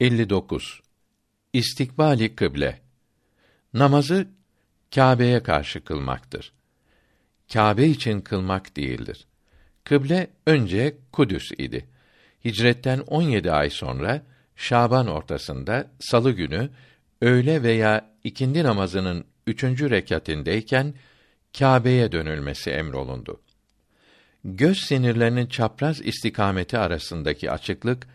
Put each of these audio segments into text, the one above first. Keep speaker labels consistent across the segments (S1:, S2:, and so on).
S1: 59. İstikbali kıble. Namazı Kâbe'ye karşı kılmaktır. Kâbe için kılmak değildir. Kıble önce Kudüs idi. Hicretten 17 ay sonra Şaban ortasında salı günü öğle veya ikindi namazının üçüncü rekatindeyken Kâbe'ye dönülmesi emrolundu. Göz sinirlerinin çapraz istikameti arasındaki açıklık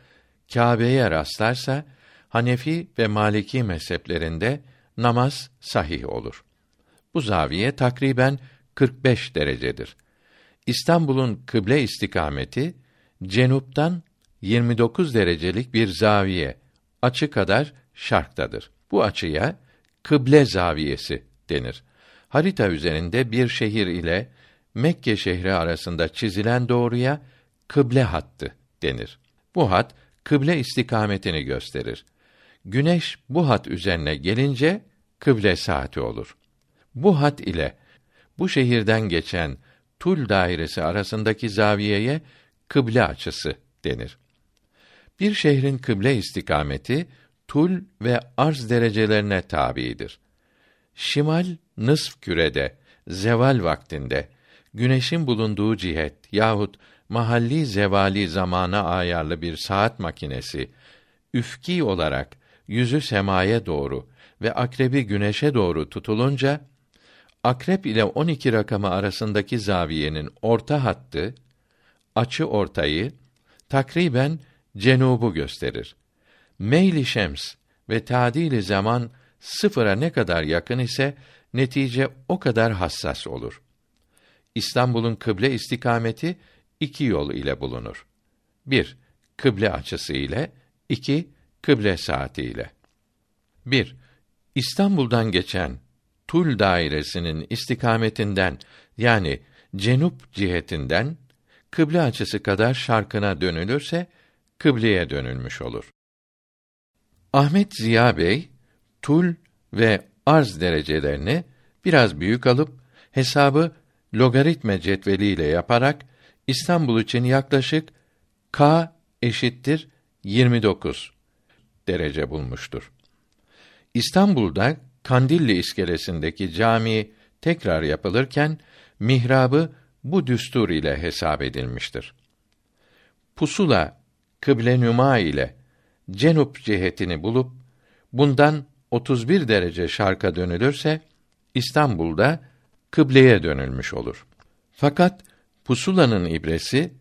S1: Kâbe'ye rastlarsa Hanefi ve Maliki mezheplerinde namaz sahih olur. Bu zaviye takriben 45 derecedir. İstanbul'un kıble istikameti cenuptan 29 derecelik bir zaviye açı kadar şarktadır. Bu açıya kıble zaviyesi denir. Harita üzerinde bir şehir ile Mekke şehri arasında çizilen doğruya kıble hattı denir. Bu hat kıble istikametini gösterir. Güneş bu hat üzerine gelince kıble saati olur. Bu hat ile bu şehirden geçen Tul dairesi arasındaki zaviyeye kıble açısı denir. Bir şehrin kıble istikameti tul ve arz derecelerine tabiidir. Şimal nısf kürede zeval vaktinde güneşin bulunduğu cihet yahut mahalli zevali zamana ayarlı bir saat makinesi üfki olarak yüzü semaya doğru ve akrebi güneşe doğru tutulunca akrep ile 12 rakamı arasındaki zaviyenin orta hattı açı ortayı takriben cenubu gösterir. Meyli şems ve tadili zaman sıfıra ne kadar yakın ise netice o kadar hassas olur. İstanbul'un kıble istikameti iki yol ile bulunur. Bir, kıble açısı ile, iki, kıble saati ile. Bir, İstanbul'dan geçen Tul dairesinin istikametinden yani cenup cihetinden kıble açısı kadar şarkına dönülürse kıbleye dönülmüş olur. Ahmet Ziya Bey tul ve arz derecelerini biraz büyük alıp hesabı logaritme cetveliyle yaparak İstanbul için yaklaşık k eşittir 29 derece bulmuştur. İstanbul'da Kandilli iskelesindeki cami tekrar yapılırken mihrabı bu düstur ile hesap edilmiştir. Pusula kıble nüma ile cenup cihetini bulup bundan 31 derece şarka dönülürse İstanbul'da kıbleye dönülmüş olur. Fakat pusulanın ibresi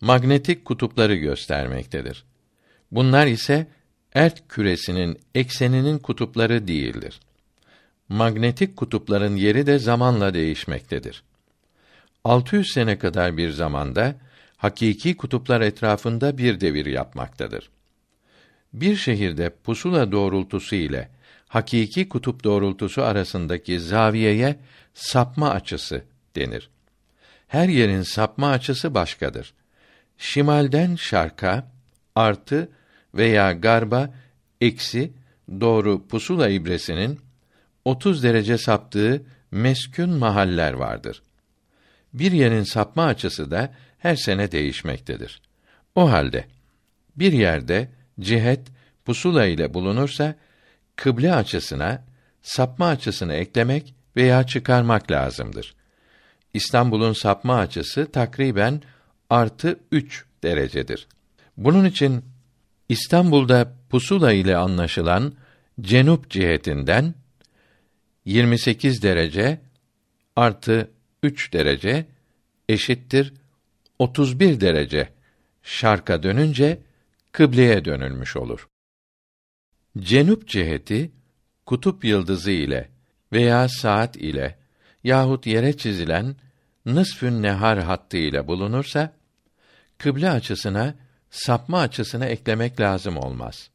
S1: magnetik kutupları göstermektedir. Bunlar ise ert küresinin ekseninin kutupları değildir. Magnetik kutupların yeri de zamanla değişmektedir. 600 sene kadar bir zamanda hakiki kutuplar etrafında bir devir yapmaktadır. Bir şehirde pusula doğrultusu ile hakiki kutup doğrultusu arasındaki zaviyeye sapma açısı denir. Her yerin sapma açısı başkadır. Şimalden şarka artı veya garba eksi doğru pusula ibresinin 30 derece saptığı meskün mahaller vardır. Bir yerin sapma açısı da her sene değişmektedir. O halde bir yerde cihet pusula ile bulunursa kıble açısına sapma açısını eklemek veya çıkarmak lazımdır. İstanbul'un sapma açısı takriben artı üç derecedir. Bunun için İstanbul'da pusula ile anlaşılan cenup cihetinden 28 derece artı 3 derece eşittir 31 derece şarka dönünce kıbleye dönülmüş olur. Cenup ciheti kutup yıldızı ile veya saat ile yahut yere çizilen nısfün nehar hattı ile bulunursa kıble açısına sapma açısını eklemek lazım olmaz.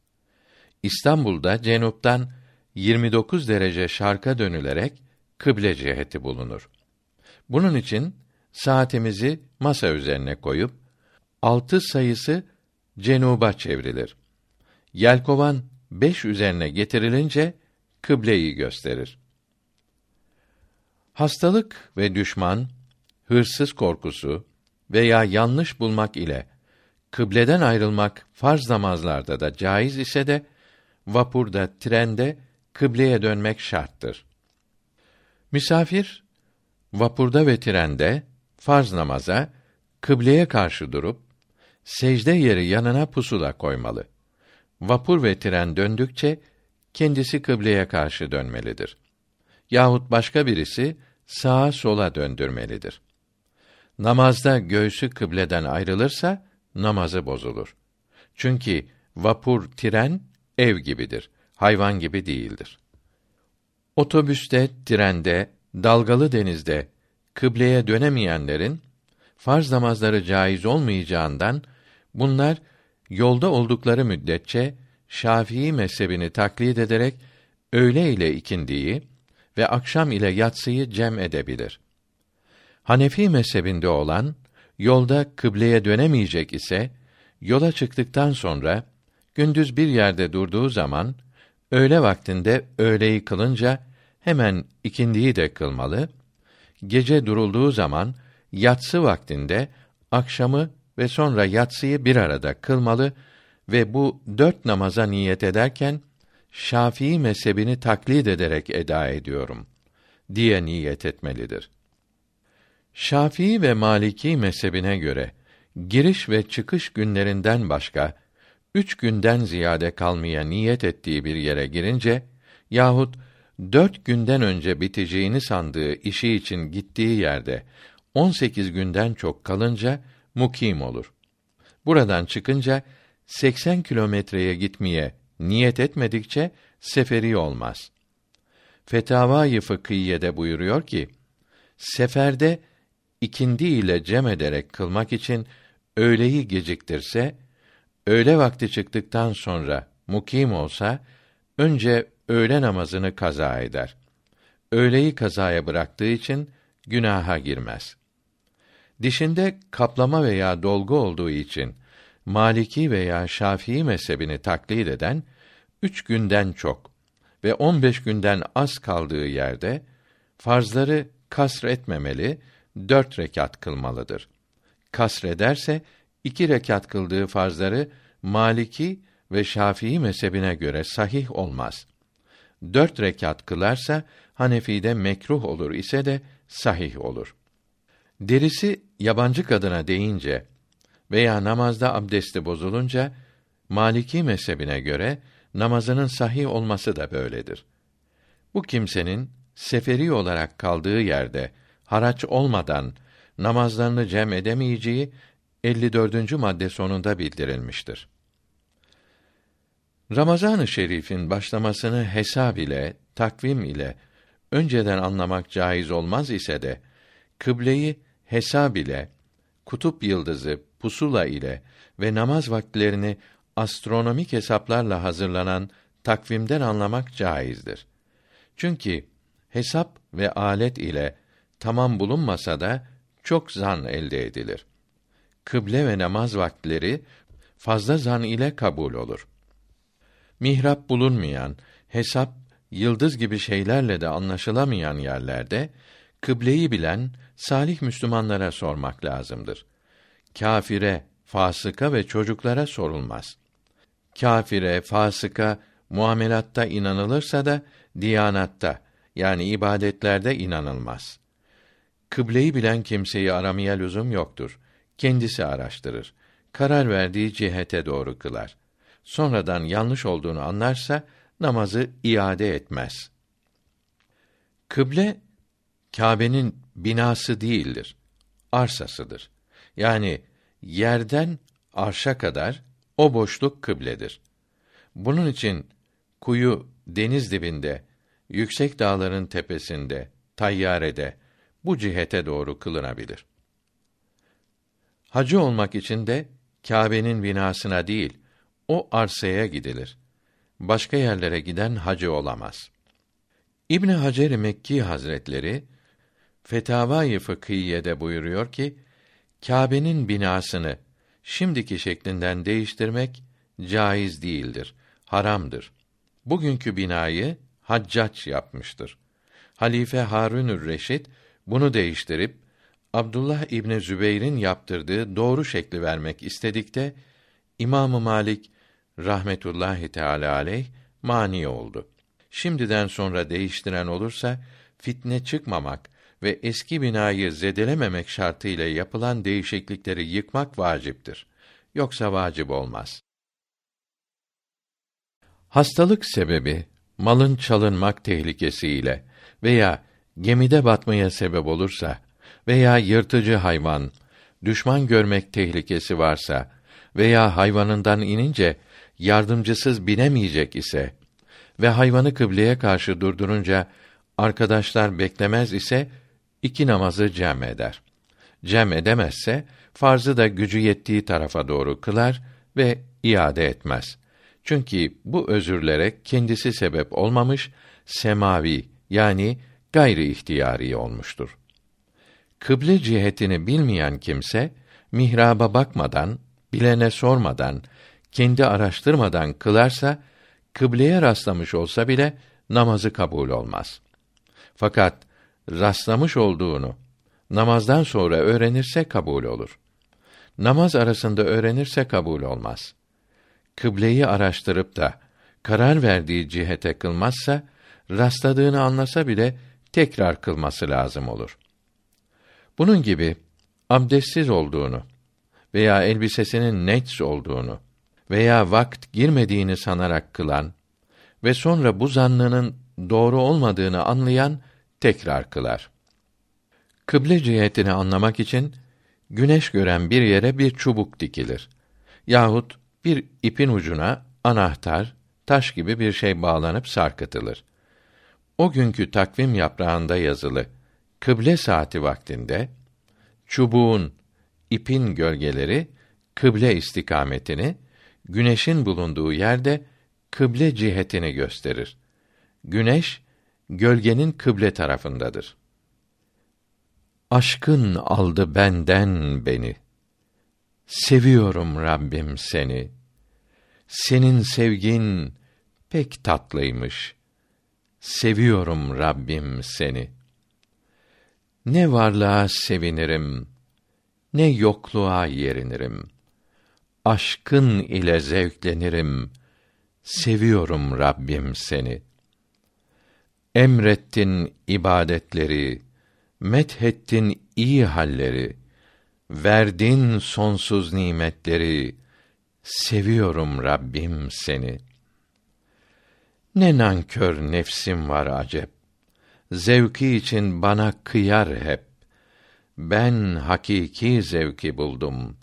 S1: İstanbul'da cenuptan 29 derece şarka dönülerek kıble ciheti bulunur. Bunun için saatimizi masa üzerine koyup altı sayısı cenuba çevrilir. Yelkovan beş üzerine getirilince kıbleyi gösterir. Hastalık ve düşman, hırsız korkusu veya yanlış bulmak ile kıbleden ayrılmak farz namazlarda da caiz ise de vapurda, trende kıbleye dönmek şarttır. Misafir vapurda ve trende farz namaza kıbleye karşı durup secde yeri yanına pusula koymalı. Vapur ve tren döndükçe kendisi kıbleye karşı dönmelidir. Yahut başka birisi sağa sola döndürmelidir. Namazda göğsü kıbleden ayrılırsa namazı bozulur. Çünkü vapur, tren ev gibidir. Hayvan gibi değildir. Otobüste, trende, dalgalı denizde kıbleye dönemeyenlerin farz namazları caiz olmayacağından bunlar yolda oldukları müddetçe Şafii mezhebini taklit ederek öğle ile ikindiyi ve akşam ile yatsıyı cem edebilir. Hanefi mezhebinde olan yolda kıbleye dönemeyecek ise yola çıktıktan sonra gündüz bir yerde durduğu zaman öğle vaktinde öğleyi kılınca hemen ikindiyi de kılmalı. Gece durulduğu zaman yatsı vaktinde akşamı ve sonra yatsıyı bir arada kılmalı ve bu dört namaza niyet ederken Şafii mezhebini taklit ederek eda ediyorum diye niyet etmelidir. Şafii ve Maliki mezhebine göre giriş ve çıkış günlerinden başka üç günden ziyade kalmaya niyet ettiği bir yere girince yahut dört günden önce biteceğini sandığı işi için gittiği yerde on sekiz günden çok kalınca mukim olur. Buradan çıkınca 80 kilometreye gitmeye niyet etmedikçe seferi olmaz. Fetavâ-i Fıkhiye'de buyuruyor ki, seferde ikindi ile cem ederek kılmak için öğleyi geciktirse, öğle vakti çıktıktan sonra mukim olsa, önce öğle namazını kaza eder. Öğleyi kazaya bıraktığı için günaha girmez. Dişinde kaplama veya dolgu olduğu için Maliki veya Şafii mezhebini taklit eden üç günden çok ve on beş günden az kaldığı yerde farzları kasr etmemeli, dört rekat kılmalıdır. Kasrederse iki rekat kıldığı farzları Maliki ve Şafii mezhebine göre sahih olmaz. Dört rekat kılarsa Hanefi'de mekruh olur ise de sahih olur. Derisi yabancı kadına deyince veya namazda abdesti bozulunca Maliki mezhebine göre namazının sahih olması da böyledir. Bu kimsenin seferi olarak kaldığı yerde haraç olmadan namazlarını cem edemeyeceği 54. madde sonunda bildirilmiştir. Ramazan-ı Şerif'in başlamasını hesab ile, takvim ile önceden anlamak caiz olmaz ise de kıbleyi hesab ile, kutup yıldızı, pusula ile ve namaz vakitlerini astronomik hesaplarla hazırlanan takvimden anlamak caizdir. Çünkü hesap ve alet ile tamam bulunmasa da çok zan elde edilir. Kıble ve namaz vakitleri fazla zan ile kabul olur. Mihrap bulunmayan, hesap, yıldız gibi şeylerle de anlaşılamayan yerlerde kıbleyi bilen salih Müslümanlara sormak lazımdır. Kafire, fasıka ve çocuklara sorulmaz. Kafire, fasıka muamelatta inanılırsa da diyanatta yani ibadetlerde inanılmaz. Kıbleyi bilen kimseyi aramaya lüzum yoktur. Kendisi araştırır. Karar verdiği cihete doğru kılar. Sonradan yanlış olduğunu anlarsa namazı iade etmez. Kıble Kâbe'nin binası değildir. Arsasıdır. Yani yerden arşa kadar o boşluk kıbledir. Bunun için kuyu deniz dibinde, yüksek dağların tepesinde, tayyarede bu cihete doğru kılınabilir. Hacı olmak için de Kâbe'nin binasına değil, o arsaya gidilir. Başka yerlere giden hacı olamaz. İbn Hacer Mekki Hazretleri Fetavai Fıkhiye'de buyuruyor ki Kâbe'nin binasını şimdiki şeklinden değiştirmek caiz değildir, haramdır. Bugünkü binayı Haccac yapmıştır. Halife Harunür Reşit bunu değiştirip Abdullah İbni Zübeyr'in yaptırdığı doğru şekli vermek istedikte İmam Malik rahmetullahi teala aleyh mani oldu. Şimdiden sonra değiştiren olursa fitne çıkmamak ve eski binayı zedelememek şartıyla yapılan değişiklikleri yıkmak vaciptir. Yoksa vacip olmaz. Hastalık sebebi malın çalınmak tehlikesiyle veya gemide batmaya sebep olursa veya yırtıcı hayvan düşman görmek tehlikesi varsa veya hayvanından inince yardımcısız binemeyecek ise ve hayvanı kıbleye karşı durdurunca arkadaşlar beklemez ise iki namazı cem eder. Cem edemezse farzı da gücü yettiği tarafa doğru kılar ve iade etmez. Çünkü bu özürlere kendisi sebep olmamış, semavi yani gayri ihtiyari olmuştur. Kıble cihetini bilmeyen kimse mihraba bakmadan, bilene sormadan, kendi araştırmadan kılarsa kıbleye rastlamış olsa bile namazı kabul olmaz. Fakat rastlamış olduğunu namazdan sonra öğrenirse kabul olur. Namaz arasında öğrenirse kabul olmaz. Kıbleyi araştırıp da karar verdiği cihete kılmazsa rastladığını anlasa bile tekrar kılması lazım olur. Bunun gibi abdestsiz olduğunu veya elbisesinin nets olduğunu veya vakt girmediğini sanarak kılan ve sonra bu zannının doğru olmadığını anlayan tekrar kılar. Kıble cihetini anlamak için güneş gören bir yere bir çubuk dikilir. Yahut bir ipin ucuna anahtar, taş gibi bir şey bağlanıp sarkıtılır. O günkü takvim yaprağında yazılı kıble saati vaktinde çubuğun, ipin gölgeleri kıble istikametini, güneşin bulunduğu yerde kıble cihetini gösterir. Güneş gölgenin kıble tarafındadır. Aşkın aldı benden beni. Seviyorum Rabbim seni. Senin sevgin pek tatlıymış. Seviyorum Rabbim seni. Ne varlığa sevinirim, ne yokluğa yerinirim. Aşkın ile zevklenirim. Seviyorum Rabbim seni. Emrettin ibadetleri, methettin iyi halleri, verdin sonsuz nimetleri. Seviyorum Rabbim seni. Ne nankör nefsim var acep. Zevki için bana kıyar hep. Ben hakiki zevki buldum.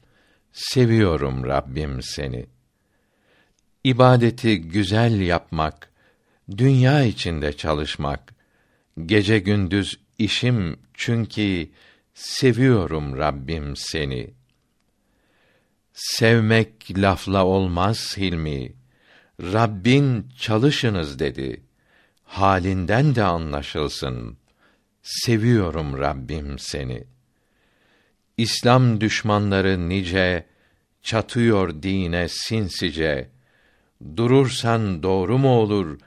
S1: Seviyorum Rabbim seni. İbadeti güzel yapmak, dünya içinde çalışmak, gece gündüz işim çünkü seviyorum Rabbim seni. Sevmek lafla olmaz Hilmi. Rabbin çalışınız dedi. Halinden de anlaşılsın. Seviyorum Rabbim seni. İslam düşmanları nice çatıyor dine sinsice. Durursan doğru mu olur?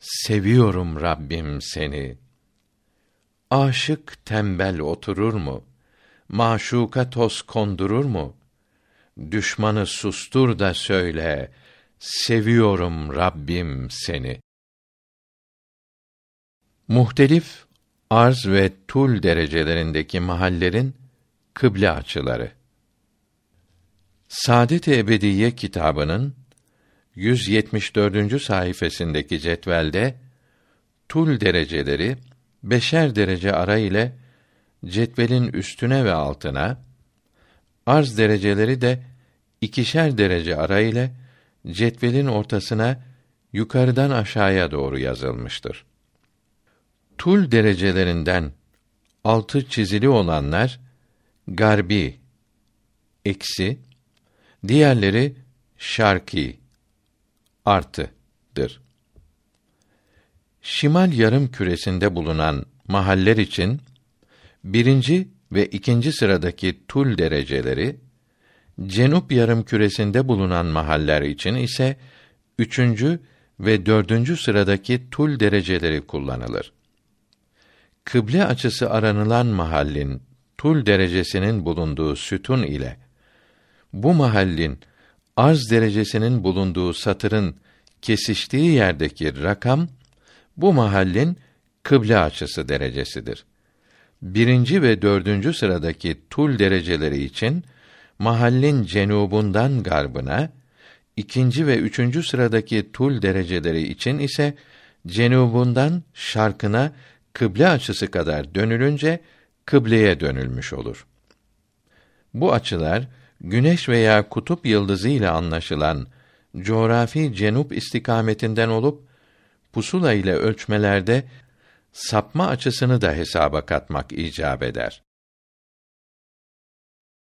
S1: Seviyorum Rabbim seni. Aşık tembel oturur mu? Maşuka toz kondurur mu? Düşmanı sustur da söyle, seviyorum Rabbim seni. Muhtelif arz ve tul derecelerindeki mahallerin kıble açıları. Saadet-i Ebediye kitabının 174. sayfasındaki cetvelde tul dereceleri beşer derece ara ile cetvelin üstüne ve altına, arz dereceleri de ikişer derece ara ile cetvelin ortasına yukarıdan aşağıya doğru yazılmıştır. Tul derecelerinden altı çizili olanlar garbi eksi diğerleri şarki artıdır. Şimal yarım küresinde bulunan mahaller için birinci ve ikinci sıradaki tul dereceleri, Cenup yarım küresinde bulunan mahaller için ise üçüncü ve dördüncü sıradaki tul dereceleri kullanılır. Kıble açısı aranılan mahallin tul derecesinin bulunduğu sütun ile bu mahallin arz derecesinin bulunduğu satırın kesiştiği yerdeki rakam bu mahallin kıble açısı derecesidir. Birinci ve dördüncü sıradaki tul dereceleri için mahallin cenubundan garbına, ikinci ve üçüncü sıradaki tul dereceleri için ise cenubundan şarkına kıble açısı kadar dönülünce kıbleye dönülmüş olur. Bu açılar güneş veya kutup yıldızı ile anlaşılan coğrafi cenup istikametinden olup pusula ile ölçmelerde sapma açısını da hesaba katmak icap eder.